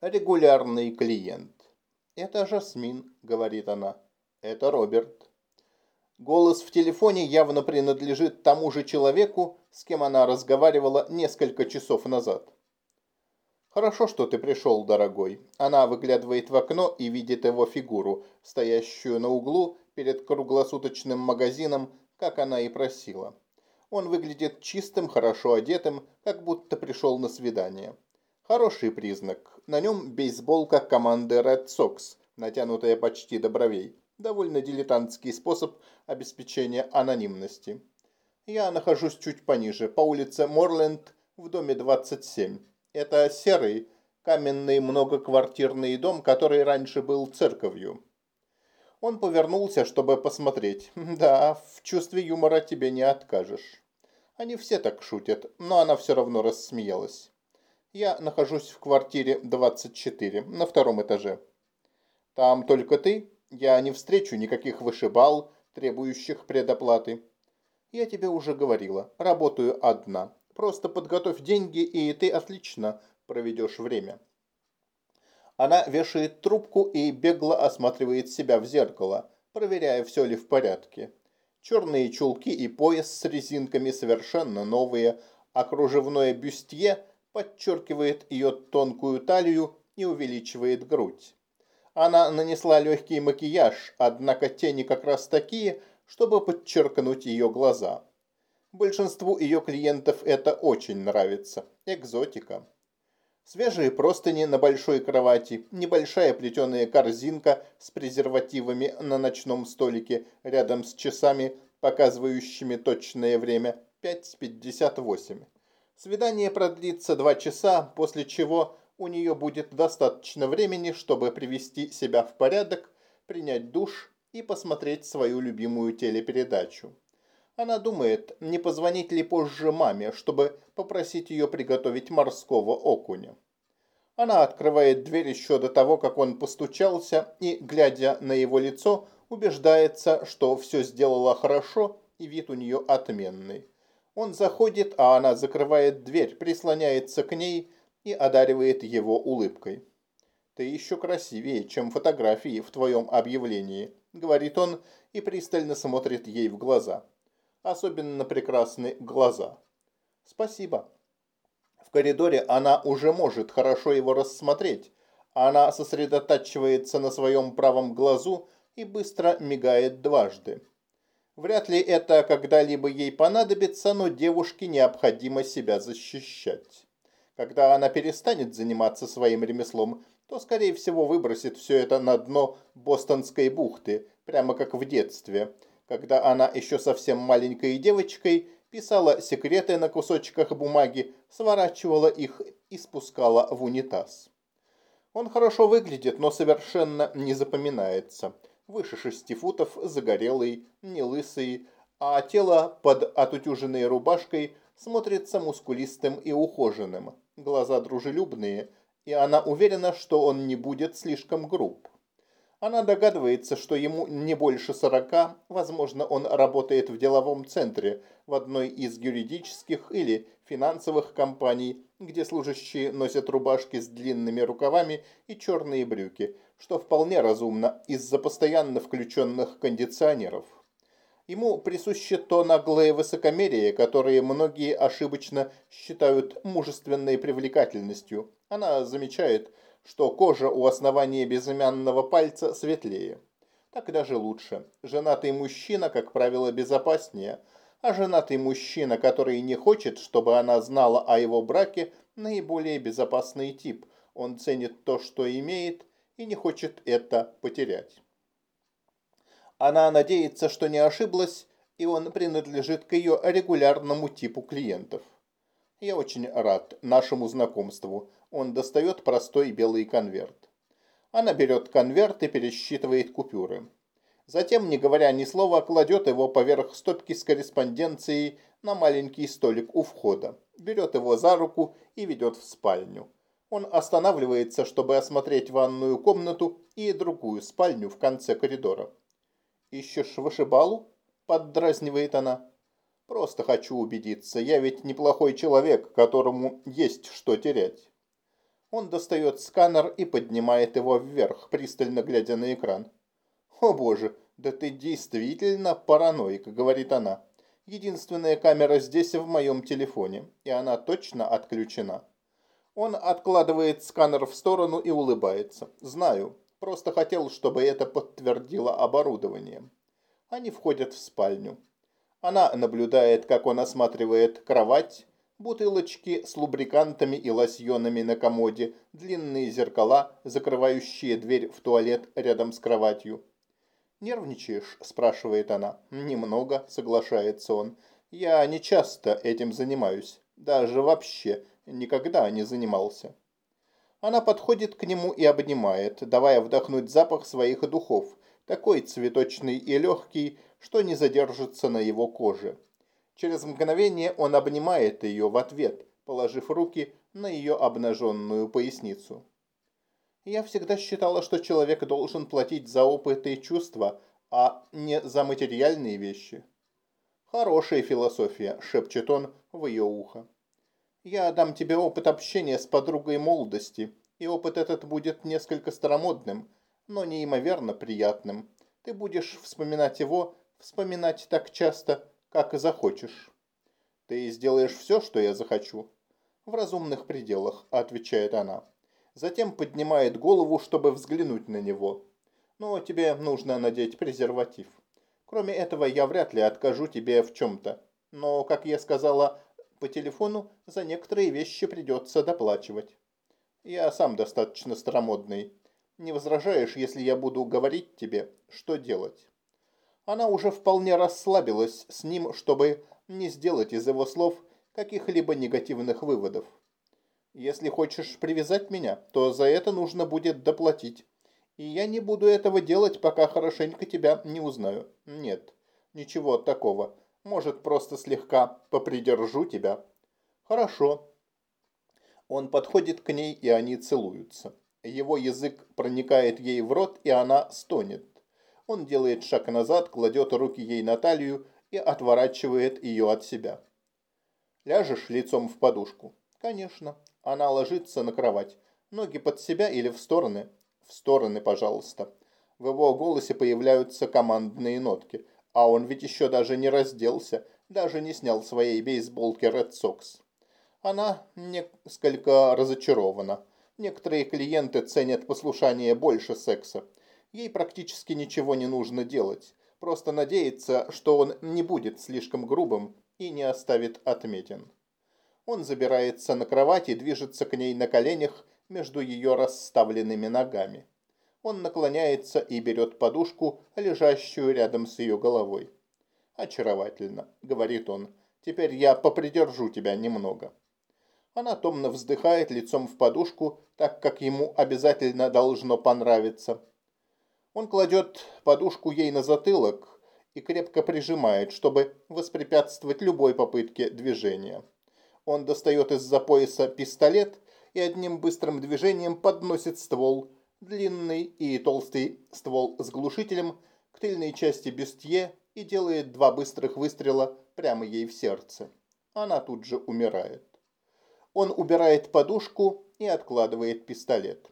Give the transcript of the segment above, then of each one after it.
Регулярный клиент. «Это Жасмин», — говорит она. «Это Роберт». Голос в телефоне явно принадлежит тому же человеку, с кем она разговаривала несколько часов назад. «Хорошо, что ты пришел, дорогой». Она выглядывает в окно и видит его фигуру, стоящую на углу перед круглосуточным магазином, как она и просила. Он выглядит чистым, хорошо одетым, как будто пришел на свидание. Хороший признак. На нем бейсболка команды Red Sox, натянутая почти до бровей. Довольно дилетантский способ обеспечения анонимности. Я нахожусь чуть пониже, по улице Морленд, в доме 27. Это серый, каменный многоквартирный дом, который раньше был церковью. Он повернулся, чтобы посмотреть. Да, в чувстве юмора тебе не откажешь. Они все так шутят, но она все равно рассмеялась. Я нахожусь в квартире 24, на втором этаже. Там только ты, я не встречу никаких вышибал, требующих предоплаты. Я тебе уже говорила, работаю одна. Просто подготовь деньги, и ты отлично проведешь время. Она вешает трубку и бегло осматривает себя в зеркало, проверяя, все ли в порядке. Черные чулки и пояс с резинками совершенно новые, а кружевное бюстье подчеркивает ее тонкую талию и увеличивает грудь. Она нанесла легкий макияж, однако тени как раз такие, чтобы подчеркнуть ее глаза. Большинству ее клиентов это очень нравится. Экзотика. Свежие простыни на большой кровати, небольшая плетеная корзинка с презервативами на ночном столике рядом с часами, показывающими точное время 5.58. Свидание продлится два часа, после чего у нее будет достаточно времени, чтобы привести себя в порядок, принять душ и посмотреть свою любимую телепередачу. Она думает, не позвонить ли позже маме, чтобы попросить ее приготовить морского окуня. Она открывает дверь еще до того, как он постучался, и, глядя на его лицо, убеждается, что все сделала хорошо и вид у нее отменный. Он заходит, а она закрывает дверь, прислоняется к ней и одаривает его улыбкой. «Ты еще красивее, чем фотографии в твоем объявлении», — говорит он и пристально смотрит ей в глаза. Особенно прекрасны глаза. «Спасибо». В коридоре она уже может хорошо его рассмотреть. Она сосредотачивается на своем правом глазу и быстро мигает дважды. Вряд ли это когда-либо ей понадобится, но девушке необходимо себя защищать. Когда она перестанет заниматься своим ремеслом, то, скорее всего, выбросит все это на дно Бостонской бухты, прямо как в детстве, когда она еще совсем маленькой девочкой писала секреты на кусочках бумаги, сворачивала их и спускала в унитаз. Он хорошо выглядит, но совершенно не запоминается – выше шести футов, загорелый, не лысый, а тело под отутюженной рубашкой смотрится мускулистым и ухоженным. Глаза дружелюбные, и она уверена, что он не будет слишком груб. Она догадывается, что ему не больше сорока, возможно, он работает в деловом центре в одной из юридических или финансовых компаний, где служащие носят рубашки с длинными рукавами и черные брюки – что вполне разумно из-за постоянно включенных кондиционеров. Ему присуще то наглое высокомерие, которое многие ошибочно считают мужественной привлекательностью. Она замечает, что кожа у основания безымянного пальца светлее. Так даже лучше. Женатый мужчина, как правило, безопаснее, а женатый мужчина, который не хочет, чтобы она знала о его браке, наиболее безопасный тип. Он ценит то, что имеет, и не хочет это потерять. Она надеется, что не ошиблась, и он принадлежит к ее регулярному типу клиентов. Я очень рад нашему знакомству. Он достает простой белый конверт. Она берет конверт и пересчитывает купюры. Затем, не говоря ни слова, кладет его поверх стопки с корреспонденцией на маленький столик у входа, берет его за руку и ведет в спальню. Он останавливается, чтобы осмотреть ванную комнату и другую спальню в конце коридора. «Ищешь вышибалу?» – поддразнивает она. «Просто хочу убедиться, я ведь неплохой человек, которому есть что терять». Он достает сканер и поднимает его вверх, пристально глядя на экран. «О боже, да ты действительно параноик», — говорит она. «Единственная камера здесь в моем телефоне, и она точно отключена». Он откладывает сканер в сторону и улыбается. «Знаю, просто хотел, чтобы это подтвердило оборудование». Они входят в спальню. Она наблюдает, как он осматривает кровать, бутылочки с лубрикантами и лосьонами на комоде, длинные зеркала, закрывающие дверь в туалет рядом с кроватью. «Нервничаешь?» – спрашивает она. «Немного», – соглашается он. «Я не часто этим занимаюсь. Даже вообще никогда не занимался». Она подходит к нему и обнимает, давая вдохнуть запах своих духов, такой цветочный и легкий, что не задержится на его коже. Через мгновение он обнимает ее в ответ, положив руки на ее обнаженную поясницу. Я всегда считала, что человек должен платить за опыт и чувства, а не за материальные вещи. Хорошая философия, шепчет он в ее ухо. Я дам тебе опыт общения с подругой молодости, и опыт этот будет несколько старомодным, но неимоверно приятным. Ты будешь вспоминать его, вспоминать так часто, как и захочешь. Ты сделаешь все, что я захочу. В разумных пределах, отвечает она. Затем поднимает голову, чтобы взглянуть на него. Но тебе нужно надеть презерватив. Кроме этого, я вряд ли откажу тебе в чем-то. Но, как я сказала по телефону, за некоторые вещи придется доплачивать. Я сам достаточно старомодный. Не возражаешь, если я буду говорить тебе, что делать? Она уже вполне расслабилась с ним, чтобы не сделать из его слов каких-либо негативных выводов. Если хочешь привязать меня, то за это нужно будет доплатить. И я не буду этого делать, пока хорошенько тебя не узнаю. Нет, ничего такого. Может, просто слегка попридержу тебя. Хорошо. Он подходит к ней, и они целуются. Его язык проникает ей в рот, и она стонет. Он делает шаг назад, кладет руки ей на талию и отворачивает ее от себя. Ляжешь лицом в подушку? Конечно. Она ложится на кровать. Ноги под себя или в стороны? В стороны, пожалуйста. В его голосе появляются командные нотки. А он ведь еще даже не разделся, даже не снял своей бейсболки Red Sox. Она несколько разочарована. Некоторые клиенты ценят послушание больше секса. Ей практически ничего не нужно делать. Просто надеяться, что он не будет слишком грубым и не оставит отметин. Он забирается на кровать и движется к ней на коленях между ее расставленными ногами. Он наклоняется и берет подушку, лежащую рядом с ее головой. «Очаровательно», — говорит он. «Теперь я попридержу тебя немного». Она томно вздыхает лицом в подушку, так как ему обязательно должно понравиться. Он кладет подушку ей на затылок и крепко прижимает, чтобы воспрепятствовать любой попытке движения. Он достает из-за пояса пистолет и одним быстрым движением подносит ствол, длинный и толстый ствол с глушителем, к тыльной части бюстье и делает два быстрых выстрела прямо ей в сердце. Она тут же умирает. Он убирает подушку и откладывает пистолет.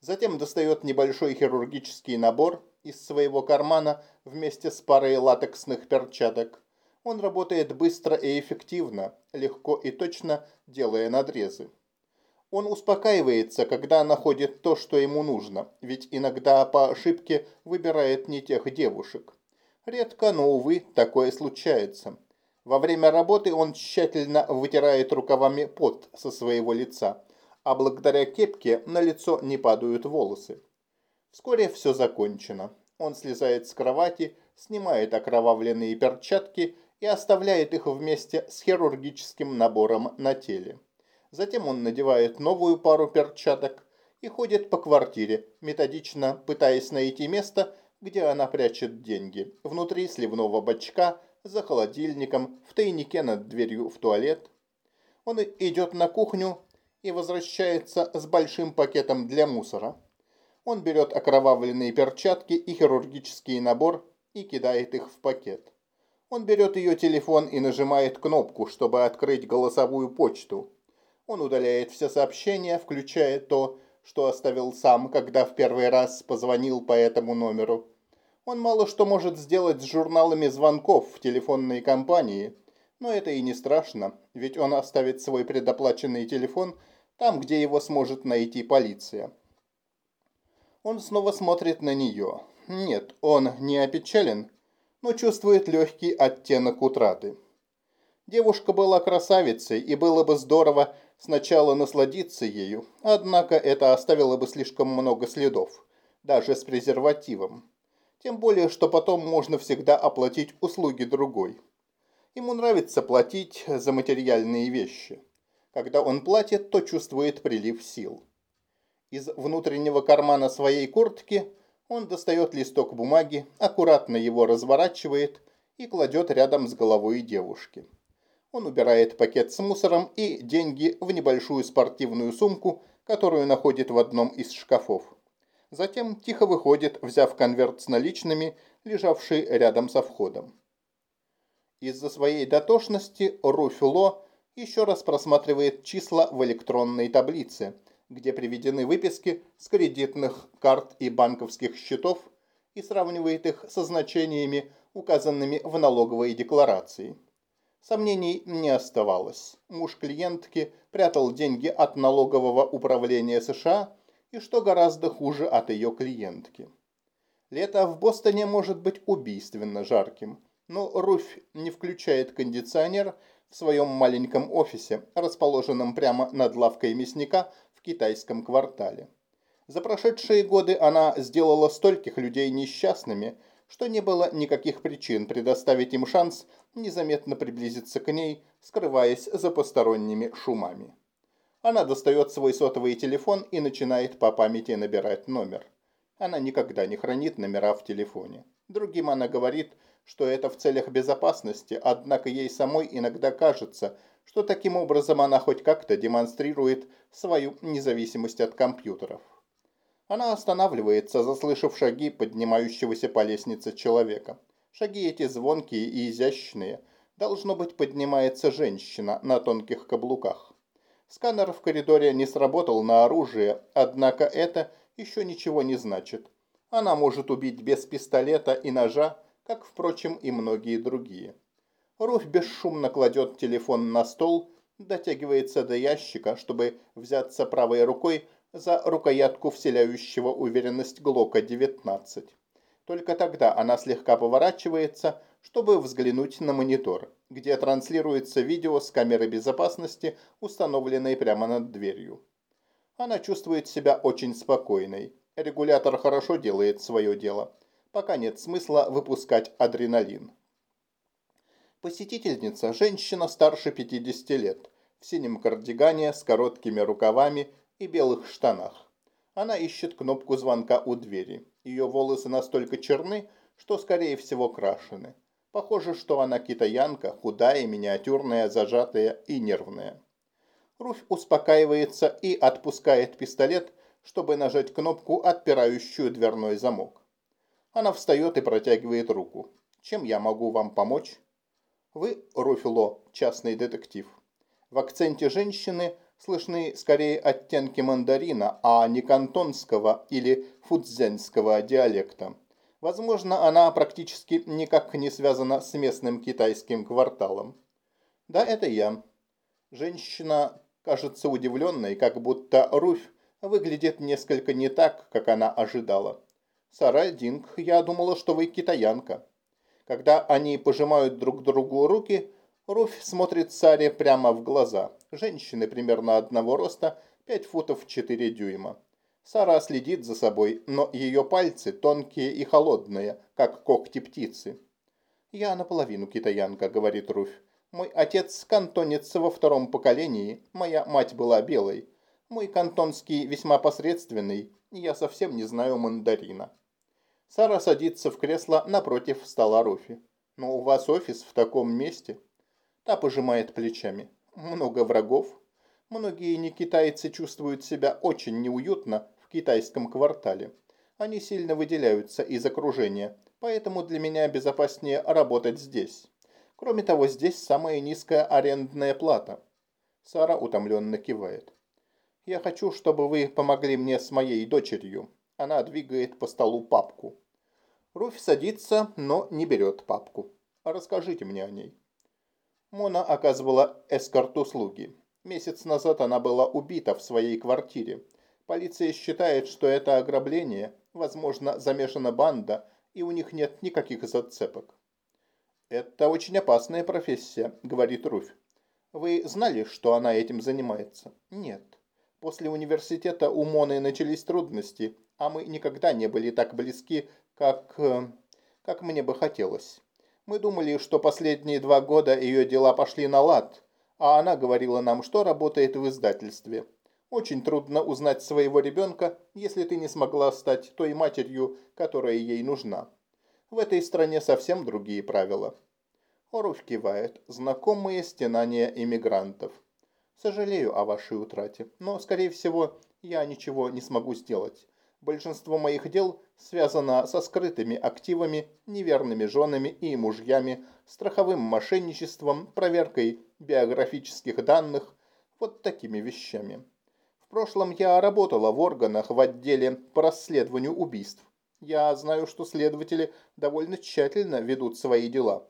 Затем достает небольшой хирургический набор из своего кармана вместе с парой латексных перчаток. Он работает быстро и эффективно, легко и точно делая надрезы. Он успокаивается, когда находит то, что ему нужно, ведь иногда по ошибке выбирает не тех девушек. Редко, но, увы, такое случается. Во время работы он тщательно вытирает рукавами пот со своего лица, а благодаря кепке на лицо не падают волосы. Вскоре все закончено. Он слезает с кровати, снимает окровавленные перчатки и оставляет их вместе с хирургическим набором на теле. Затем он надевает новую пару перчаток и ходит по квартире, методично пытаясь найти место, где она прячет деньги. Внутри сливного бачка, за холодильником, в тайнике над дверью в туалет. Он идет на кухню и возвращается с большим пакетом для мусора. Он берет окровавленные перчатки и хирургический набор и кидает их в пакет. Он берет ее телефон и нажимает кнопку, чтобы открыть голосовую почту. Он удаляет все сообщения, включая то, что оставил сам, когда в первый раз позвонил по этому номеру. Он мало что может сделать с журналами звонков в телефонной компании, но это и не страшно, ведь он оставит свой предоплаченный телефон там, где его сможет найти полиция. Он снова смотрит на нее. Нет, он не опечален, но чувствует легкий оттенок утраты. Девушка была красавицей, и было бы здорово сначала насладиться ею, однако это оставило бы слишком много следов, даже с презервативом. Тем более, что потом можно всегда оплатить услуги другой. Ему нравится платить за материальные вещи. Когда он платит, то чувствует прилив сил. Из внутреннего кармана своей куртки он достает листок бумаги, аккуратно его разворачивает и кладет рядом с головой девушки. Он убирает пакет с мусором и деньги в небольшую спортивную сумку, которую находит в одном из шкафов. Затем тихо выходит, взяв конверт с наличными, лежавший рядом со входом. Из-за своей дотошности Руфюло еще раз просматривает числа в электронной таблице, где приведены выписки с кредитных карт и банковских счетов и сравнивает их со значениями, указанными в налоговой декларации. Сомнений не оставалось. Муж клиентки прятал деньги от налогового управления США и, что гораздо хуже, от ее клиентки. Лето в Бостоне может быть убийственно жарким, но Руфь не включает кондиционер в своем маленьком офисе, расположенном прямо над лавкой мясника в китайском квартале. За прошедшие годы она сделала стольких людей несчастными, что не было никаких причин предоставить им шанс незаметно приблизиться к ней, скрываясь за посторонними шумами. Она достает свой сотовый телефон и начинает по памяти набирать номер. Она никогда не хранит номера в телефоне. Другим она говорит, что это в целях безопасности, однако ей самой иногда кажется, что таким образом она хоть как-то демонстрирует свою независимость от компьютеров. Она останавливается, заслышав шаги поднимающегося по лестнице человека. Шаги эти звонкие и изящные. Должно быть, поднимается женщина на тонких каблуках. Сканер в коридоре не сработал на оружие, однако это еще ничего не значит. Она может убить без пистолета и ножа, как, впрочем, и многие другие. Руфь бесшумно кладет телефон на стол, дотягивается до ящика, чтобы взяться правой рукой за рукоятку вселяющего уверенность Глока-19. Только тогда она слегка поворачивается, чтобы взглянуть на монитор, где транслируется видео с камеры безопасности, установленной прямо над дверью. Она чувствует себя очень спокойной. Регулятор хорошо делает свое дело. Пока нет смысла выпускать адреналин. Посетительница – женщина старше 50 лет, в синем кардигане с короткими рукавами и белых штанах. Она ищет кнопку звонка у двери. Ее волосы настолько черны, что скорее всего крашены. Похоже, что она китаянка, худая, миниатюрная, зажатая и нервная. Руфь успокаивается и отпускает пистолет, чтобы нажать кнопку, отпирающую дверной замок. Она встает и протягивает руку. «Чем я могу вам помочь?» «Вы, Руфило, частный детектив». В акценте женщины слышны скорее оттенки мандарина, а не кантонского или фудзенского диалекта. Возможно, она практически никак не связана с местным китайским кварталом. Да, это я. Женщина кажется удивленной, как будто Руфь выглядит несколько не так, как она ожидала. Сара Динг, я думала, что вы китаянка. Когда они пожимают друг другу руки, Руфь смотрит Саре прямо в глаза. Женщины примерно одного роста, 5 футов 4 дюйма. Сара следит за собой, но ее пальцы тонкие и холодные, как когти птицы. «Я наполовину китаянка», — говорит Руфь. «Мой отец кантонец во втором поколении, моя мать была белой. Мой кантонский весьма посредственный, я совсем не знаю мандарина». Сара садится в кресло напротив стола Руфи. «Но у вас офис в таком месте?» Та пожимает плечами. Много врагов. Многие не китайцы чувствуют себя очень неуютно в китайском квартале. Они сильно выделяются из окружения, поэтому для меня безопаснее работать здесь. Кроме того, здесь самая низкая арендная плата. Сара утомленно кивает. «Я хочу, чтобы вы помогли мне с моей дочерью». Она двигает по столу папку. Руфь садится, но не берет папку. «Расскажите мне о ней». Мона оказывала эскорт-услуги. Месяц назад она была убита в своей квартире. Полиция считает, что это ограбление, возможно, замешана банда, и у них нет никаких зацепок. «Это очень опасная профессия», — говорит Руфь. «Вы знали, что она этим занимается?» «Нет. После университета у Моны начались трудности, а мы никогда не были так близки, как... Э, как мне бы хотелось. Мы думали, что последние два года ее дела пошли на лад, а она говорила нам, что работает в издательстве. Очень трудно узнать своего ребенка, если ты не смогла стать той матерью, которая ей нужна. В этой стране совсем другие правила. Оруф кивает. Знакомые стенания иммигрантов. Сожалею о вашей утрате, но, скорее всего, я ничего не смогу сделать. Большинство моих дел связано со скрытыми активами, неверными женами и мужьями, страховым мошенничеством, проверкой биографических данных, вот такими вещами. В прошлом я работала в органах в отделе по расследованию убийств. Я знаю, что следователи довольно тщательно ведут свои дела.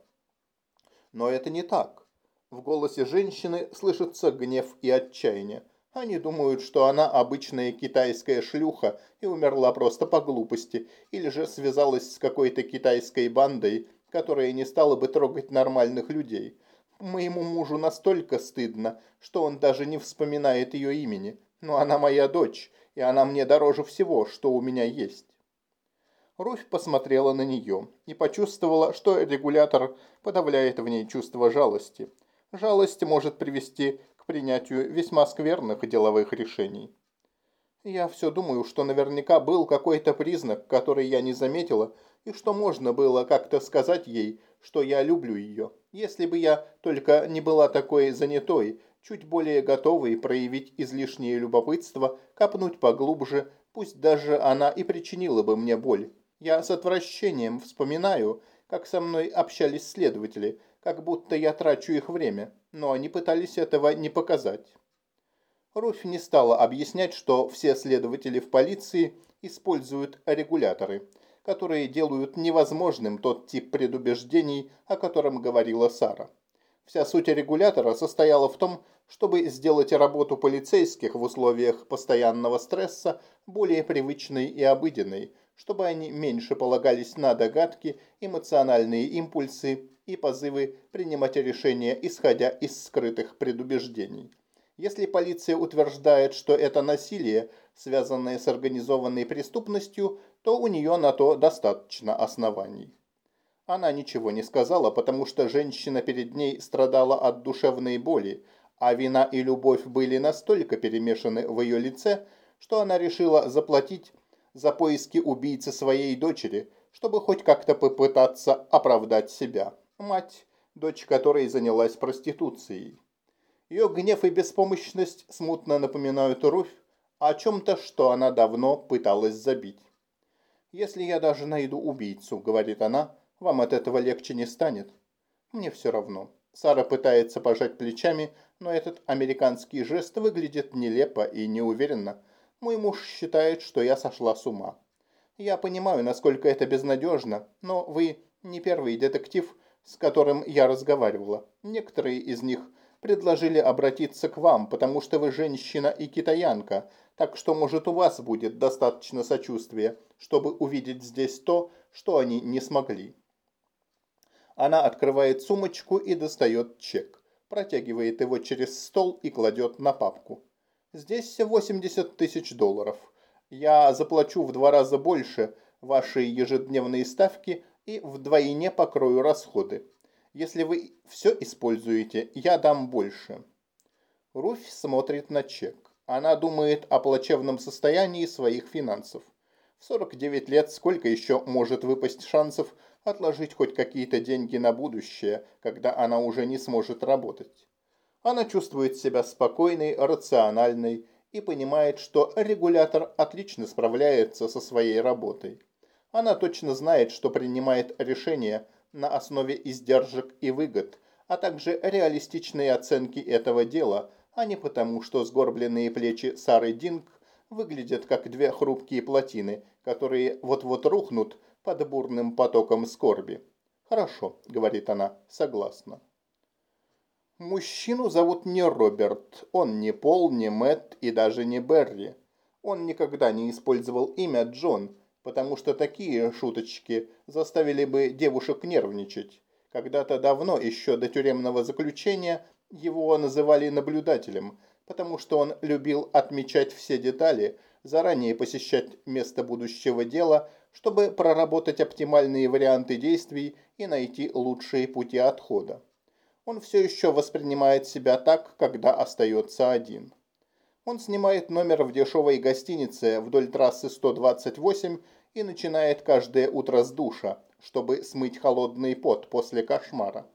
Но это не так. В голосе женщины слышится гнев и отчаяние. Они думают, что она обычная китайская шлюха и умерла просто по глупости, или же связалась с какой-то китайской бандой, которая не стала бы трогать нормальных людей. Моему мужу настолько стыдно, что он даже не вспоминает ее имени. Но она моя дочь, и она мне дороже всего, что у меня есть. Руфь посмотрела на нее и почувствовала, что регулятор подавляет в ней чувство жалости. Жалость может привести принятию весьма скверных деловых решений. Я все думаю, что наверняка был какой-то признак, который я не заметила, и что можно было как-то сказать ей, что я люблю ее. Если бы я только не была такой занятой, чуть более готовой проявить излишнее любопытство, копнуть поглубже, пусть даже она и причинила бы мне боль. Я с отвращением вспоминаю, как со мной общались следователи, как будто я трачу их время, но они пытались этого не показать. Руфь не стала объяснять, что все следователи в полиции используют регуляторы, которые делают невозможным тот тип предубеждений, о котором говорила Сара. Вся суть регулятора состояла в том, чтобы сделать работу полицейских в условиях постоянного стресса более привычной и обыденной, чтобы они меньше полагались на догадки, эмоциональные импульсы и позывы принимать решения, исходя из скрытых предубеждений. Если полиция утверждает, что это насилие, связанное с организованной преступностью, то у нее на то достаточно оснований. Она ничего не сказала, потому что женщина перед ней страдала от душевной боли, а вина и любовь были настолько перемешаны в ее лице, что она решила заплатить за поиски убийцы своей дочери, чтобы хоть как-то попытаться оправдать себя. Мать, дочь которой занялась проституцией. Ее гнев и беспомощность смутно напоминают Руфь о чем-то, что она давно пыталась забить. «Если я даже найду убийцу», — говорит она, — «вам от этого легче не станет». «Мне все равно». Сара пытается пожать плечами, но этот американский жест выглядит нелепо и неуверенно, мой муж считает, что я сошла с ума. Я понимаю, насколько это безнадежно, но вы не первый детектив, с которым я разговаривала. Некоторые из них предложили обратиться к вам, потому что вы женщина и китаянка, так что, может, у вас будет достаточно сочувствия, чтобы увидеть здесь то, что они не смогли. Она открывает сумочку и достает чек, протягивает его через стол и кладет на папку. Здесь 80 тысяч долларов. Я заплачу в два раза больше вашей ежедневные ставки и вдвойне покрою расходы. Если вы все используете, я дам больше. Руфь смотрит на чек. Она думает о плачевном состоянии своих финансов. В 49 лет сколько еще может выпасть шансов отложить хоть какие-то деньги на будущее, когда она уже не сможет работать? Она чувствует себя спокойной, рациональной и понимает, что регулятор отлично справляется со своей работой. Она точно знает, что принимает решения на основе издержек и выгод, а также реалистичные оценки этого дела, а не потому, что сгорбленные плечи Сары Динг выглядят как две хрупкие плотины, которые вот-вот рухнут под бурным потоком скорби. «Хорошо», — говорит она, — «согласна». Мужчину зовут не Роберт, он не Пол, не Мэтт и даже не Берри. Он никогда не использовал имя Джон, потому что такие шуточки заставили бы девушек нервничать. Когда-то давно, еще до тюремного заключения, его называли наблюдателем, потому что он любил отмечать все детали, заранее посещать место будущего дела, чтобы проработать оптимальные варианты действий и найти лучшие пути отхода. Он все еще воспринимает себя так, когда остается один. Он снимает номер в дешевой гостинице вдоль трассы 128 и начинает каждое утро с душа, чтобы смыть холодный пот после кошмара.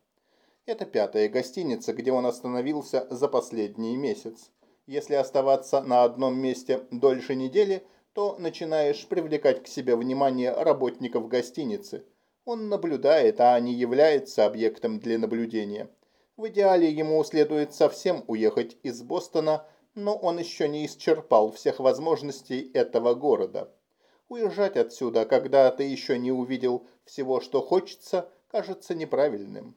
Это пятая гостиница, где он остановился за последний месяц. Если оставаться на одном месте дольше недели, то начинаешь привлекать к себе внимание работников гостиницы. Он наблюдает, а не является объектом для наблюдения. В идеале ему следует совсем уехать из Бостона, но он еще не исчерпал всех возможностей этого города. Уезжать отсюда, когда ты еще не увидел всего, что хочется, кажется неправильным.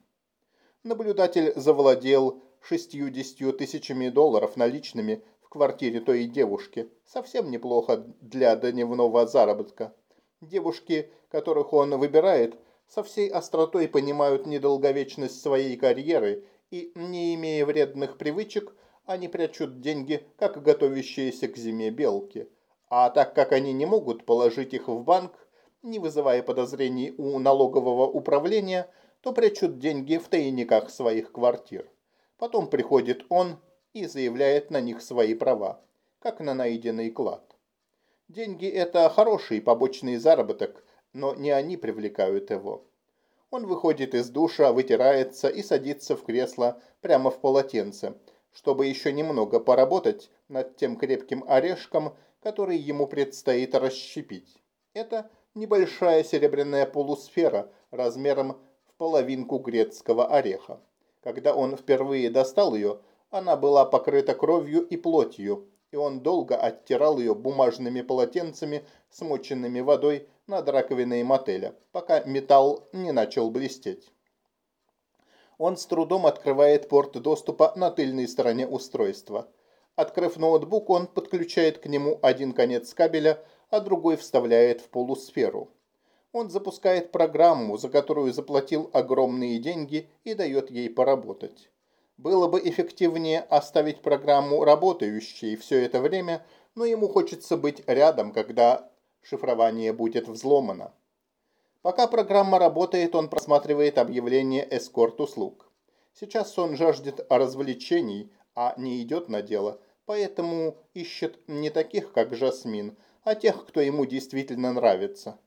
Наблюдатель завладел 60 тысячами долларов наличными в квартире той девушки. Совсем неплохо для дневного заработка. Девушки, которых он выбирает, со всей остротой понимают недолговечность своей карьеры и, не имея вредных привычек, они прячут деньги, как готовящиеся к зиме белки. А так как они не могут положить их в банк, не вызывая подозрений у налогового управления, то прячут деньги в тайниках своих квартир. Потом приходит он и заявляет на них свои права, как на найденный клад. Деньги – это хороший побочный заработок, но не они привлекают его. Он выходит из душа, вытирается и садится в кресло прямо в полотенце – чтобы еще немного поработать над тем крепким орешком, который ему предстоит расщепить. Это небольшая серебряная полусфера размером в половинку грецкого ореха. Когда он впервые достал ее, она была покрыта кровью и плотью, и он долго оттирал ее бумажными полотенцами, смоченными водой над раковиной мотеля, пока металл не начал блестеть он с трудом открывает порт доступа на тыльной стороне устройства. Открыв ноутбук, он подключает к нему один конец кабеля, а другой вставляет в полусферу. Он запускает программу, за которую заплатил огромные деньги и дает ей поработать. Было бы эффективнее оставить программу работающей все это время, но ему хочется быть рядом, когда шифрование будет взломано. Пока программа работает, он просматривает объявление эскорт-услуг. Сейчас он жаждет развлечений, а не идет на дело, поэтому ищет не таких, как Жасмин, а тех, кто ему действительно нравится.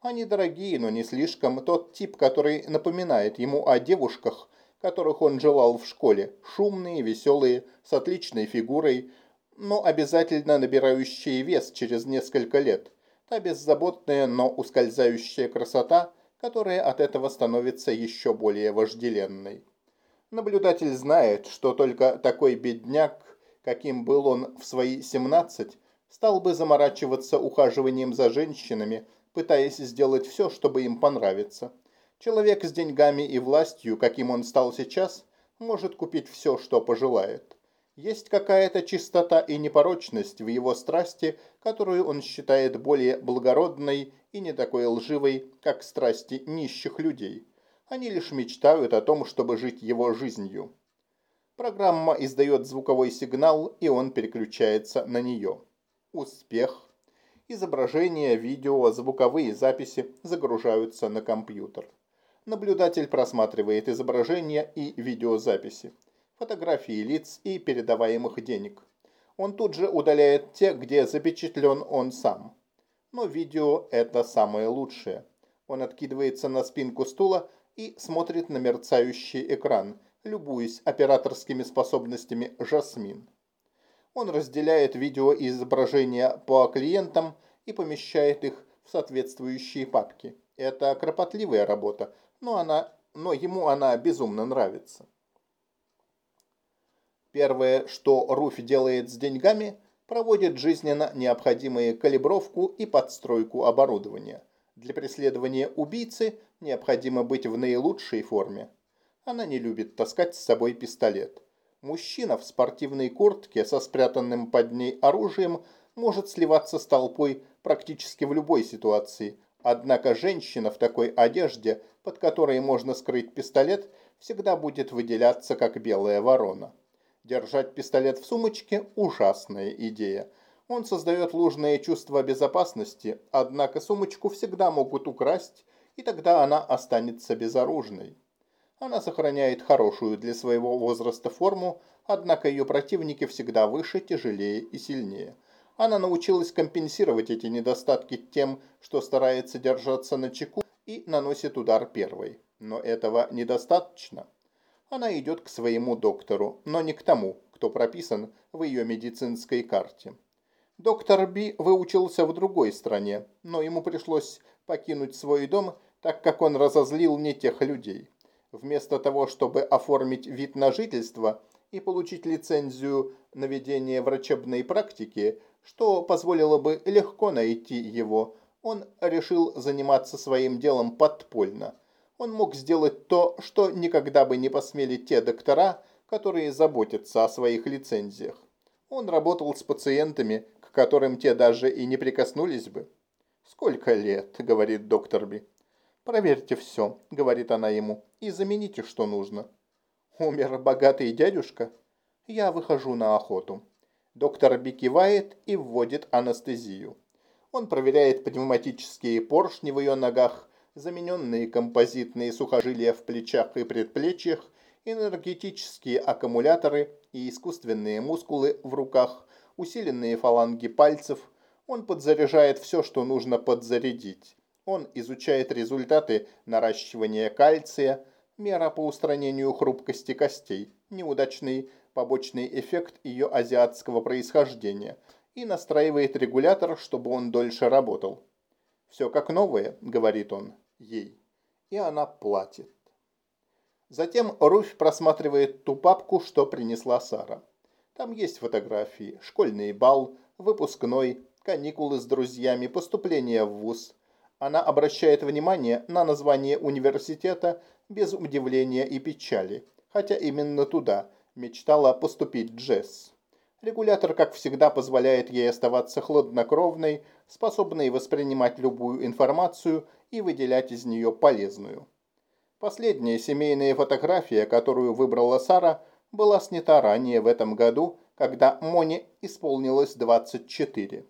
Они дорогие, но не слишком тот тип, который напоминает ему о девушках, которых он желал в школе. Шумные, веселые, с отличной фигурой, но обязательно набирающие вес через несколько лет – та беззаботная, но ускользающая красота, которая от этого становится еще более вожделенной. Наблюдатель знает, что только такой бедняк, каким был он в свои 17, стал бы заморачиваться ухаживанием за женщинами, пытаясь сделать все, чтобы им понравиться. Человек с деньгами и властью, каким он стал сейчас, может купить все, что пожелает. Есть какая-то чистота и непорочность в его страсти, которую он считает более благородной и не такой лживой, как страсти нищих людей. Они лишь мечтают о том, чтобы жить его жизнью. Программа издает звуковой сигнал, и он переключается на нее. Успех. Изображения, видео, звуковые записи загружаются на компьютер. Наблюдатель просматривает изображения и видеозаписи фотографии лиц и передаваемых денег. Он тут же удаляет те, где запечатлен он сам. Но видео – это самое лучшее. Он откидывается на спинку стула и смотрит на мерцающий экран, любуясь операторскими способностями Жасмин. Он разделяет видео и изображения по клиентам и помещает их в соответствующие папки. Это кропотливая работа, но, она, но ему она безумно нравится. Первое, что Руфь делает с деньгами, проводит жизненно необходимые калибровку и подстройку оборудования. Для преследования убийцы необходимо быть в наилучшей форме. Она не любит таскать с собой пистолет. Мужчина в спортивной куртке со спрятанным под ней оружием может сливаться с толпой практически в любой ситуации. Однако женщина в такой одежде, под которой можно скрыть пистолет, всегда будет выделяться как белая ворона. Держать пистолет в сумочке – ужасная идея. Он создает ложное чувство безопасности, однако сумочку всегда могут украсть, и тогда она останется безоружной. Она сохраняет хорошую для своего возраста форму, однако ее противники всегда выше, тяжелее и сильнее. Она научилась компенсировать эти недостатки тем, что старается держаться на чеку и наносит удар первой. Но этого недостаточно. Она идет к своему доктору, но не к тому, кто прописан в ее медицинской карте. Доктор Би выучился в другой стране, но ему пришлось покинуть свой дом, так как он разозлил не тех людей. Вместо того, чтобы оформить вид на жительство и получить лицензию на ведение врачебной практики, что позволило бы легко найти его, он решил заниматься своим делом подпольно. Он мог сделать то, что никогда бы не посмели те доктора, которые заботятся о своих лицензиях. Он работал с пациентами, к которым те даже и не прикоснулись бы. «Сколько лет?» – говорит доктор Би. «Проверьте все», — говорит она ему, — «и замените, что нужно». «Умер богатый дядюшка?» «Я выхожу на охоту». Доктор Би и вводит анестезию. Он проверяет пневматические поршни в ее ногах, замененные композитные сухожилия в плечах и предплечьях, энергетические аккумуляторы и искусственные мускулы в руках, усиленные фаланги пальцев. Он подзаряжает все, что нужно подзарядить. Он изучает результаты наращивания кальция, мера по устранению хрупкости костей, неудачный побочный эффект ее азиатского происхождения и настраивает регулятор, чтобы он дольше работал. «Все как новое», — говорит он ей, и она платит. Затем Руфь просматривает ту папку, что принесла Сара. Там есть фотографии, школьный бал, выпускной, каникулы с друзьями, поступление в ВУЗ, она обращает внимание на название университета без удивления и печали, хотя именно туда мечтала поступить Джесс. Регулятор, как всегда, позволяет ей оставаться хладнокровной, способной воспринимать любую информацию и выделять из нее полезную. Последняя семейная фотография, которую выбрала Сара, была снята ранее в этом году, когда Моне исполнилось 24.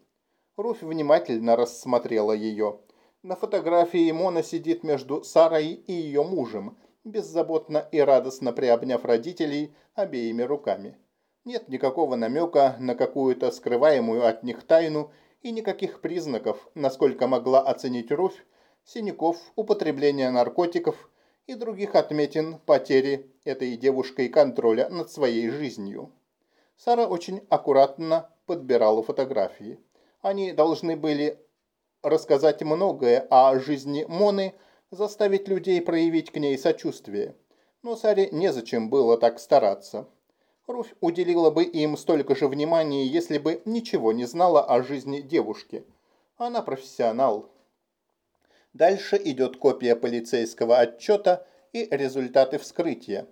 Руфь внимательно рассмотрела ее – на фотографии Мона сидит между Сарой и ее мужем, беззаботно и радостно приобняв родителей обеими руками. Нет никакого намека на какую-то скрываемую от них тайну и никаких признаков, насколько могла оценить Руфь, синяков, употребления наркотиков и других отметин потери этой девушкой контроля над своей жизнью. Сара очень аккуратно подбирала фотографии. Они должны были рассказать многое о жизни Моны, заставить людей проявить к ней сочувствие. Но Саре незачем было так стараться. Руфь уделила бы им столько же внимания, если бы ничего не знала о жизни девушки. Она профессионал. Дальше идет копия полицейского отчета и результаты вскрытия.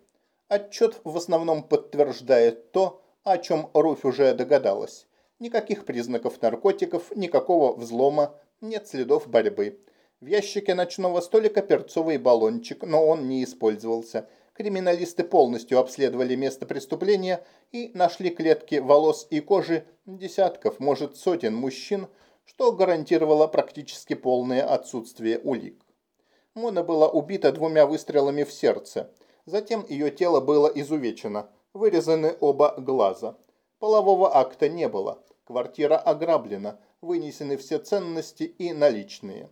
Отчет в основном подтверждает то, о чем Руфь уже догадалась. Никаких признаков наркотиков, никакого взлома, нет следов борьбы. В ящике ночного столика перцовый баллончик, но он не использовался. Криминалисты полностью обследовали место преступления и нашли клетки волос и кожи десятков, может сотен мужчин, что гарантировало практически полное отсутствие улик. Мона была убита двумя выстрелами в сердце. Затем ее тело было изувечено, вырезаны оба глаза. Полового акта не было. Квартира ограблена, вынесены все ценности и наличные.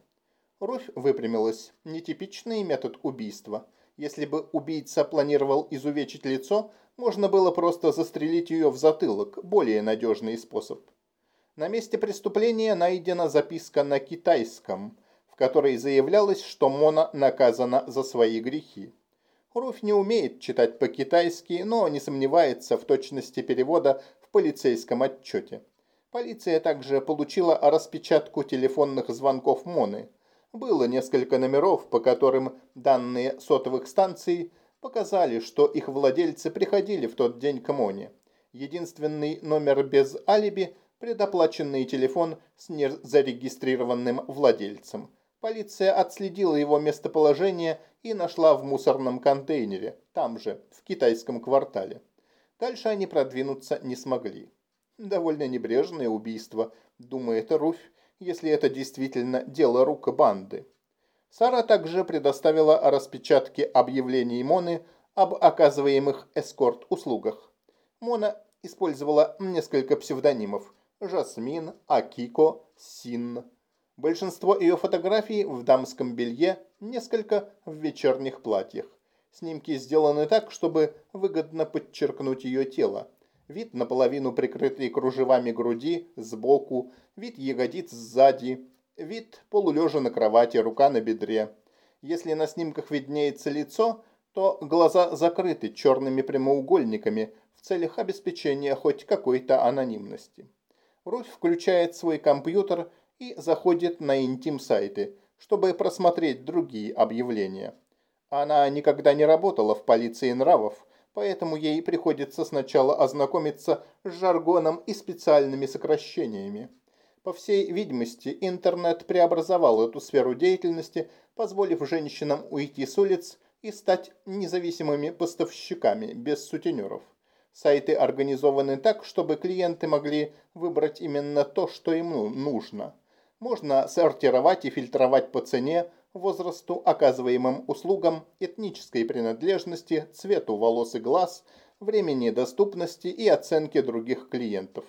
Руфь выпрямилась. Нетипичный метод убийства. Если бы убийца планировал изувечить лицо, можно было просто застрелить ее в затылок, более надежный способ. На месте преступления найдена записка на китайском, в которой заявлялось, что Мона наказана за свои грехи. Руфь не умеет читать по-китайски, но не сомневается в точности перевода в полицейском отчете. Полиция также получила распечатку телефонных звонков Моны. Было несколько номеров, по которым данные сотовых станций показали, что их владельцы приходили в тот день к Моне. Единственный номер без алиби – предоплаченный телефон с незарегистрированным владельцем. Полиция отследила его местоположение и нашла в мусорном контейнере, там же, в китайском квартале. Дальше они продвинуться не смогли. Довольно небрежное убийство, думает Руфь, если это действительно дело рук банды. Сара также предоставила распечатки объявлений Моны об оказываемых эскорт-услугах. Мона использовала несколько псевдонимов – Жасмин, Акико, Син. Большинство ее фотографий в дамском белье, несколько в вечерних платьях. Снимки сделаны так, чтобы выгодно подчеркнуть ее тело. Вид наполовину прикрытый кружевами груди сбоку, вид ягодиц сзади, вид полулежа на кровати, рука на бедре. Если на снимках виднеется лицо, то глаза закрыты черными прямоугольниками в целях обеспечения хоть какой-то анонимности. Руфь включает свой компьютер и заходит на интим-сайты, чтобы просмотреть другие объявления. Она никогда не работала в полиции нравов, поэтому ей приходится сначала ознакомиться с жаргоном и специальными сокращениями. По всей видимости, интернет преобразовал эту сферу деятельности, позволив женщинам уйти с улиц и стать независимыми поставщиками без сутенеров. Сайты организованы так, чтобы клиенты могли выбрать именно то, что им ну, нужно. Можно сортировать и фильтровать по цене, возрасту, оказываемым услугам, этнической принадлежности, цвету волос и глаз, времени доступности и оценке других клиентов.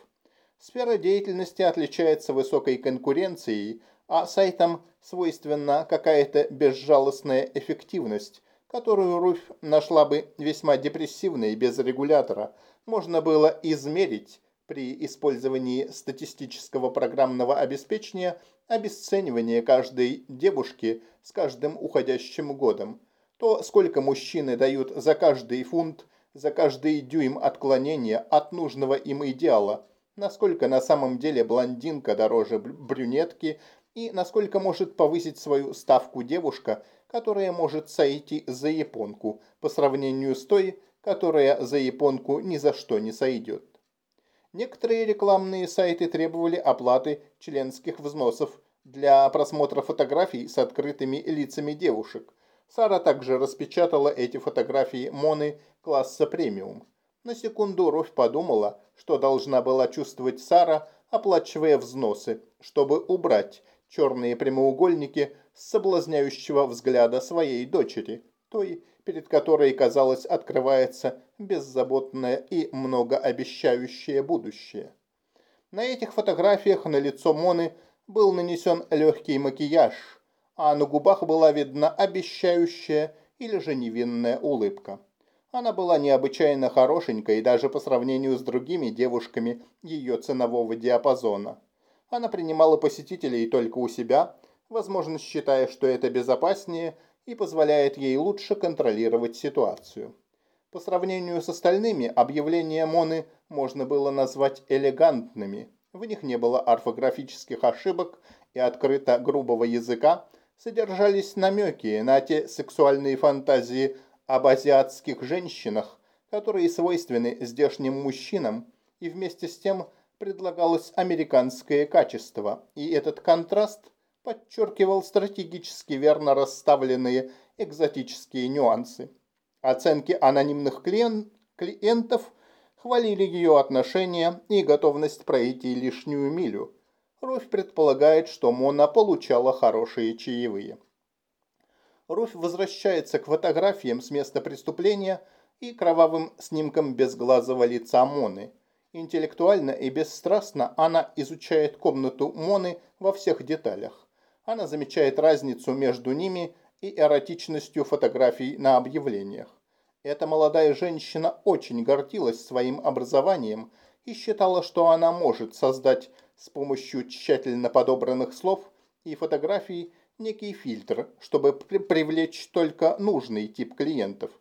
Сфера деятельности отличается высокой конкуренцией, а сайтам свойственна какая-то безжалостная эффективность, которую Руфь нашла бы весьма депрессивной без регулятора, можно было измерить при использовании статистического программного обеспечения обесценивание каждой девушки с каждым уходящим годом. То, сколько мужчины дают за каждый фунт, за каждый дюйм отклонения от нужного им идеала, насколько на самом деле блондинка дороже брюнетки и насколько может повысить свою ставку девушка, которая может сойти за японку по сравнению с той, которая за японку ни за что не сойдет. Некоторые рекламные сайты требовали оплаты членских взносов для просмотра фотографий с открытыми лицами девушек. Сара также распечатала эти фотографии Моны класса премиум. На секунду Руфь подумала, что должна была чувствовать Сара, оплачивая взносы, чтобы убрать черные прямоугольники с соблазняющего взгляда своей дочери, той, перед которой, казалось, открывается беззаботное и многообещающее будущее. На этих фотографиях на лицо Моны был нанесен легкий макияж, а на губах была видна обещающая или же невинная улыбка. Она была необычайно хорошенькой даже по сравнению с другими девушками ее ценового диапазона. Она принимала посетителей только у себя, возможно, считая, что это безопаснее – и позволяет ей лучше контролировать ситуацию. По сравнению с остальными, объявления Моны можно было назвать элегантными. В них не было орфографических ошибок и открыто грубого языка, содержались намеки на те сексуальные фантазии об азиатских женщинах, которые свойственны здешним мужчинам, и вместе с тем предлагалось американское качество, и этот контраст – подчеркивал стратегически верно расставленные экзотические нюансы. Оценки анонимных клиент, клиентов хвалили ее отношения и готовность пройти лишнюю милю. Руфь предполагает, что Мона получала хорошие чаевые. Руфь возвращается к фотографиям с места преступления и кровавым снимкам безглазого лица Моны. Интеллектуально и бесстрастно она изучает комнату Моны во всех деталях. Она замечает разницу между ними и эротичностью фотографий на объявлениях. Эта молодая женщина очень гордилась своим образованием и считала, что она может создать с помощью тщательно подобранных слов и фотографий некий фильтр, чтобы при привлечь только нужный тип клиентов.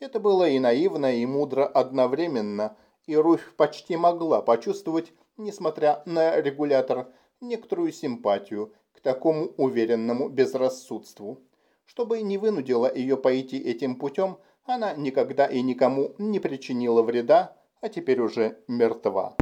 Это было и наивно, и мудро одновременно, и Руфь почти могла почувствовать, несмотря на регулятор, некоторую симпатию к такому уверенному безрассудству. Чтобы не вынудило ее пойти этим путем, она никогда и никому не причинила вреда, а теперь уже мертва.